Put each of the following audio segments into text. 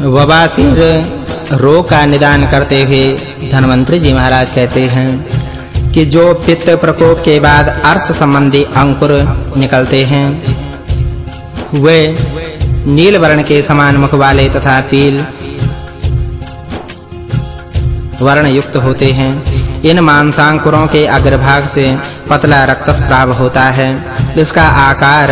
वबासीर रोग का निदान करते हुए धनवंतरी जी महाराज कहते हैं कि जो पित्त प्रकोप के बाद अर्श संबंधी अंकुर निकलते हैं, वे नील वर्ण के समान मुख वाले तथा पील वर्ण युक्त होते हैं। इन मांसांकुरों के अग्रभाग से पतला रक्तस्राव होता है इसका आकार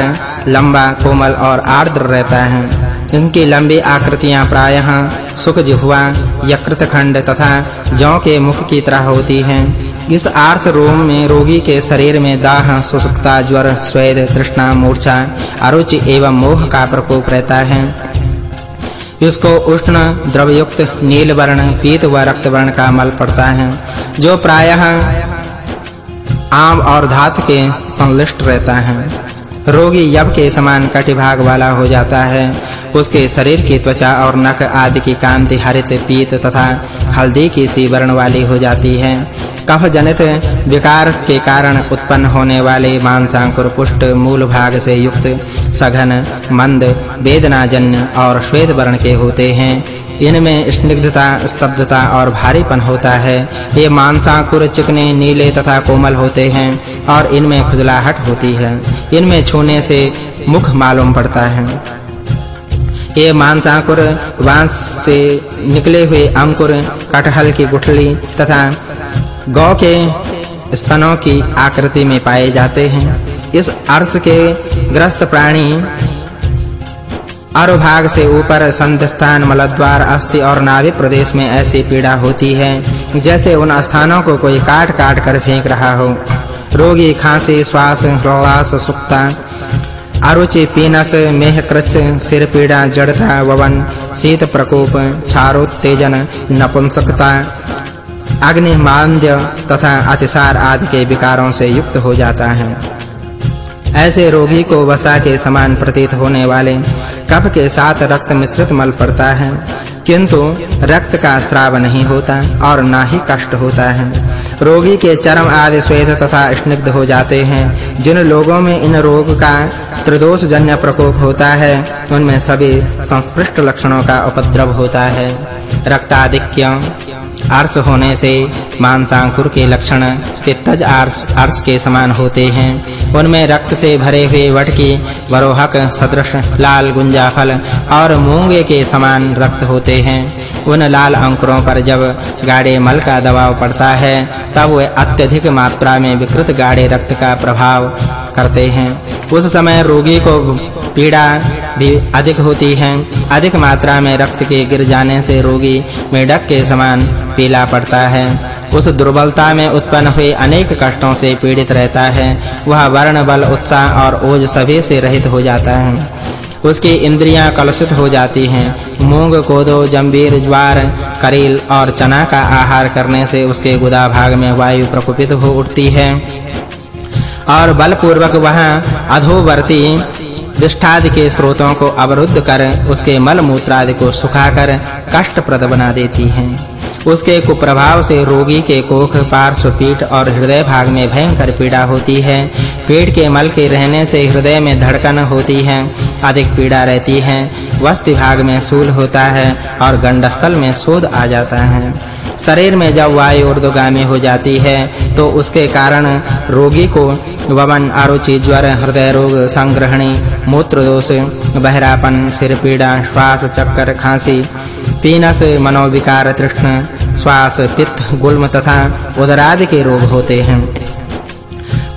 लंबा, कोमल और आर्द्र रहता है। इनकी लंबी आकृतियाँ प्रायः सुख जिह्वा यकृत खंड तथा जौ के मुख की तरह होती हैं। इस आर्थ रोग में रोगी के शरीर में दाह सुसुकता ज्वर, स्वेद, तृष्णा, मूर्छा, अरुचि एवं मोह का प्रकोप रहता है। इसको उष्ण, द्रवयुक्त नील वर्ण पीत व रक्त वर्ण का मल पड़ता है, जो प्रायः आम और धात के संलिष्ट रहता है। रोगी यब के समान कटिभाग वाला हो जाता है। उसके शरीर की त्वचा और नख आदि की कांति हरित पीत तथा हल्दी की सी वर्ण वाली हो जाती है। कफ जनित विकार के कारण उत्पन्न होने वाले मांसांकुर पुष्ट मूल भाग से युक्त सघन, मंद, वेदनाजन्य और श्वेत वर्ण के होते हैं। इनमें स्निग्धता, स्तब्धता और भारीपन होता है। ये मांसांकुर चिकने, नीले तथा कोमल होते हैं और इनमें खुजलाहट होती है। इनमें छूने से मुख मालूम पड़ता है। ये मांसांकुर वांस से निकले हुए अंकुर कटहल की गुठली तथा गौ के स्तनों की आकृति में पाए जाते हैं। इस अर्थ के ग्रस्त प्राणी अरुभाग से ऊपर संधिस्थान, मलद्वार, अस्थि और नाभि प्रदेश में ऐसी पीड़ा होती है, जैसे उन स्थानों को कोई काट-काट कर फेंक रहा हो। रोगी खांसी, श्वास ह्रास सुक्ता अरुचि पीनस मेहकृच सिर पीड़ा, जड़ता, ववन, शीत प्रकोप, क्षारोत्तेजन, नपुंसकता अग्नि मांद्य तथा अतिसार आदि के विकारों से युक्त हो जाता है। ऐसे रोगी को वसा के समान प्रतीत होने वाले कफ के साथ रक्त मिश्रित मल पड़ता है। किंतु रक्त का स्राव नहीं होता और ना ही कष्ट होता है। रोगी के चर्म आदि श्वेत तथा स्निग्ध हो जाते हैं। जिन लोगों में इन रोग का त्रिदोष जन्य प्रकोप होता है, उनमें सभी संस्पृष्ट लक्षणों का उपद्रव होता है। रक्ताधिक्य अर्श होने से मांसांकुर के लक्षण पित्तज अर्श अर्श के समान होते हैं। उनमें रक्त से भरे हुए वटकी वरोहक, सदृश, लाल गुंजाफल और मूँगे के समान रक्त होते हैं। उन लाल अंकुरों पर जब गाढ़े मल का दबाव पड़ता है, तब वे अत्यधिक मात्रा में विकृत गाढ़े रक्त का प्रभाव करते हैं। उस समय रोगी को पीड़ा भी अधिक होती है। अधिक मात्रा में रक्त के गिर जाने से रोगी मेढक के समान पीला पड़ता है। उस दुर्बलता में उत्पन्न हुए अनेक कष्टों से पीड़ित रहता है। वह वर्ण, बल, उत्साह और ओज सभी से रहित हो जाता है। उसकी इंद्रियाँ कलुषित हो जाती हैं। मूंग, कोदो जंबीर ज्वार, करील और चना का आहार करने से उसके गुदा भाग में वायु प्रकोपित हो उठती है। और बलपूर्वक वह अधोवर्ती विष्ठादि के स्रोतों को अवरुद्ध कर उसके मल मूत्र आदि को सुखाकर कष्टप्रद बना देती हैं। उसके कुप्रभाव से रोगी के कोख पार्श्व पीठ और हृदय भाग में भयंकर पीड़ा होती है। पेट के मल के रहने से हृदय में धड़कन होती है, अधिक पीड़ा रहती है। वस्ति भाग में सूल होता है और गंडस्थल में शोध आ जाता है। शरीर में जब वायु ऊर्ध्वगामी हो जाती है तो उसके कारण रोगी को वमन अरुचि ज्वर, हृदय रोग, संग्रहणी, मूत्र दोष, बहरापन, सिर पीड़ा, श्वास, चक्कर, खांसी पीनस मनोविकार तृष्ण, श्वास, पित्त, गुल्म तथा उदरादि के रोग होते हैं।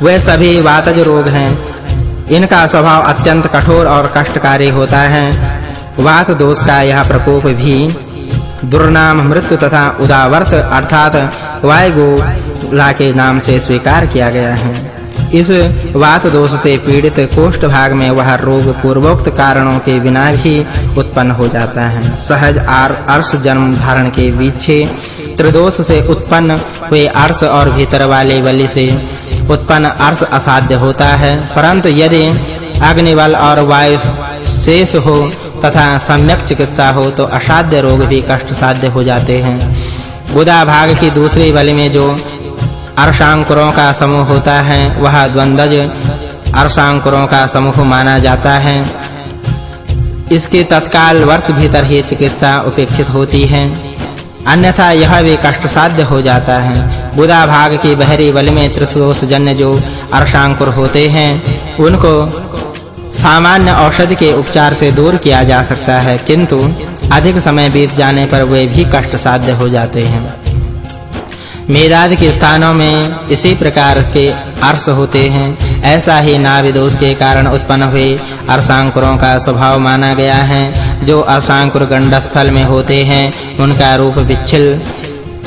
वे सभी वातज रोग हैं। इनका स्वभाव अत्यंत कठोर और कष्टकारी होता है। वात दोष का यह प्रकोप भी दुर्नाम मृत्यु तथा उदावर्त अर्थात वायगो के नाम से स्वीकार किया गया है। इस वात दोष से पीड़ित कोष्ठ भाग में वह रोग पूर्वोक्त कारणों के बिना भी उत्पन्न हो जाता है। सहज आर अर्श जन्म धारण के पीछे त्रिदोष से उत्पन्न हुए अर्श और भीतर वाले बलि से उत्पन्न अर्श असाध्य होता है। परंतु यदि अग्निबल और वायु शेष हो तथा सम्यक चिकित्सा हो तो असाध्य रोग भी कष्ट साध्य हो जाते हैं। गुदा भाग की दूसरी बलि में जो अर्शांकुरों का समूह होता है, वह द्वंद्वज अर्शांकुरों का समूह माना जाता है। इसके तत्काल वर्ष भीतर ही चिकित्सा उपेक्षित होती है। अन्यथा यह भी कष्ट साध्य हो जाता है। बुधा भाग की बहरी बल में त्रिशोष जन्य जो अर्शांकुर होते हैं, उनको सामान्य औषधि के उपचार से दूर किया जा सकता है, किंतु अधिक समय बीत जाने पर वे भी कष्ट साध्य हो जाते हैं। मेदाद के स्थानों में इसी प्रकार के अर्श होते हैं। ऐसा ही नाविदोष के कारण उत्पन्न हुए अर्शांकुरों का स्वभाव माना गया है। जो अर्शांकुर गंडस्थल में होते हैं, उनका रूप विच्छिल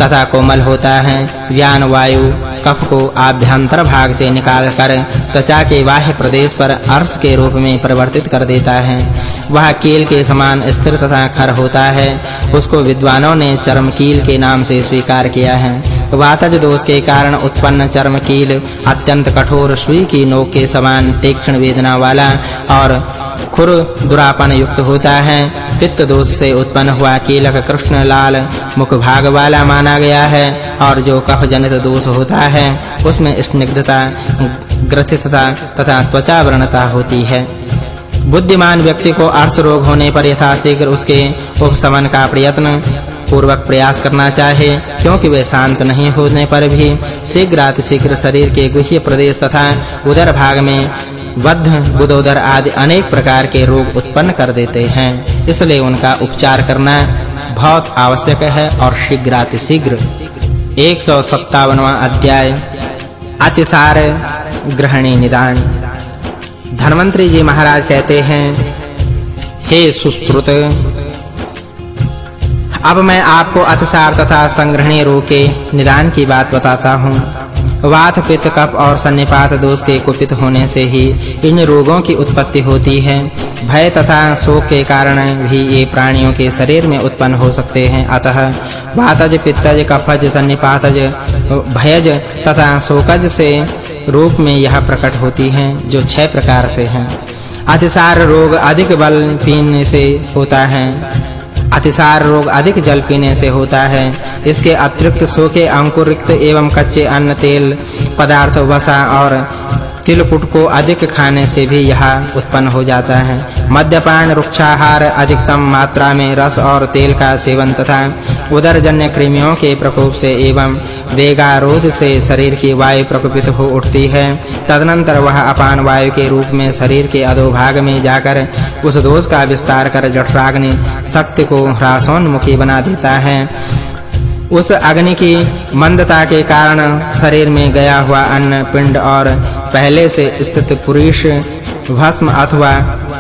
तथा कोमल होता है। व्यान वायु, कफ को आभ्यंतर भाग से निकालकर त्वचा के बाह्य प्रदेश पर अर्श के रूप में परिवर्तित कर देता है। वह कील के समान स्थिर तथा खर होता है। उसको विद्वानों ने चर्मकील के नाम से स्वीकार किया है। वातज दोष के कारण उत्पन्न चर्म कील अत्यंत कठोर सुई की नोक के समान तीक्ष्ण वेदना वाला और खुर दुरापन युक्त होता है। पित्त दोष से उत्पन्न हुआ कीलक कृष्ण लाल मुख भाग वाला माना गया है और जो कफ जनित दोष होता है, उसमें स्निग्धता, ग्रथितता तथा त्वचा व्रणता होती है। बुद्धिमान व्यक्ति को अर्थ रोग होने पर यथाशीघ्र उसके उपशमन का प्रयत्न पूर्वक प्रयास करना चाहिए क्योंकि वे शांत नहीं होने पर भी शीघ्र शीघ्र शरीर के गुह्य प्रदेश तथा उदर भाग में बद्ध बुदोदर आदि अनेक प्रकार के रोग उत्पन्न कर देते हैं। इसलिए उनका उपचार करना बहुत आवश्यक है और शीघ्र शीघ्र 157वां अध्याय, अतिसार ग्रहणी निदान। धनवंतरी जी महाराज कहते हैं, हे सुश्रुत अब मैं आपको अतिसार तथा संग्रहणी रोग के निदान की बात बताता हूँ। वात, पित्त, कफ और सन्निपात दोष के कुपित होने से ही इन रोगों की उत्पत्ति होती है। भय तथा शोक के कारण भी ये प्राणियों के शरीर में उत्पन्न हो सकते हैं। अतः वातज, पित्तज, कफज, सन्निपातज, भयज तथा शोकज से रूप में यह प्रकट होती हैं, जो छह प्रकार से हैं। अतिसार रोग अधिक बल पीने से होता है। अतिसार रोग अधिक जल पीने से होता है। इसके अतिरिक्त सूखे, अंकुरित एवं कच्चे अन्न, तेल पदार्थ, वसा और तिलकुट को अधिक खाने से भी यह उत्पन्न हो जाता है। मद्यपान रुक्षाहार अधिकतम मात्रा में रस और तेल का सेवन तथा उदरजन्य कृमियों के प्रकोप से एवं वेगारोध से शरीर की वायु प्रकोपित हो उठती है। तदनंतर वह अपान वायु के रूप में शरीर के अधोभाग में जाकर उस दोष का विस्तार कर जठराग्नि शक्ति को ह्रासोन्मुखी बना देता है। उस अग्नि की मंदता के कारण शरीर में गया हुआ अन्न पिंड और पहले से स्थित पुरुष भस्म अथवा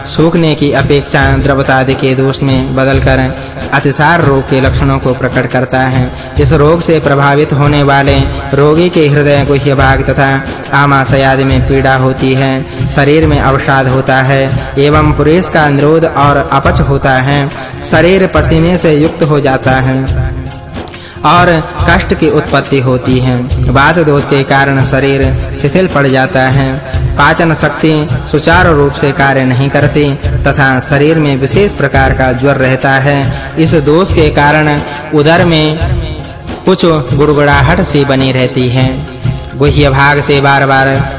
सूखने की अपेक्षा द्रवता आदि के दोष में बदलकर अतिसार रोग के लक्षणों को प्रकट करता है। इस रोग से प्रभावित होने वाले रोगी के हृदय गुह्य भाग तथा आमाशय आदि में पीड़ा होती है। शरीर में अवसाद होता है एवं पुरुष का अनुरोध और अपच होता है। शरीर पसीने से युक्त हो जाता है और कष्ट की उत्पत्ति होती है। वात दोष के कारण शरीर शिथिल पड़ जाता है। पाचन शक्ति सुचारू रूप से कार्य नहीं करती तथा शरीर में विशेष प्रकार का ज्वर रहता है। इस दोष के कारण उदर में कुछ गुड़गुड़ाहट सी बनी रहती है। गुह्य भाग से बार-बार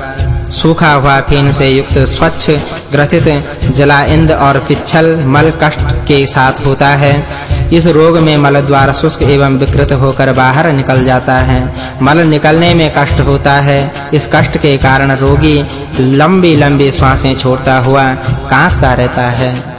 सूखा हुआ फीन से युक्त स्वच्छ, ग्रथित जलाइंद और पिच्छल मल कष्ट के साथ होता है। इस रोग में मल द्वारा शुष्क एवं विकृत होकर बाहर निकल जाता है। मल निकलने में कष्ट होता है। इस कष्ट के कारण रोगी लंबी-लंबी श्वासें छोड़ता हुआ कांपता रहता है।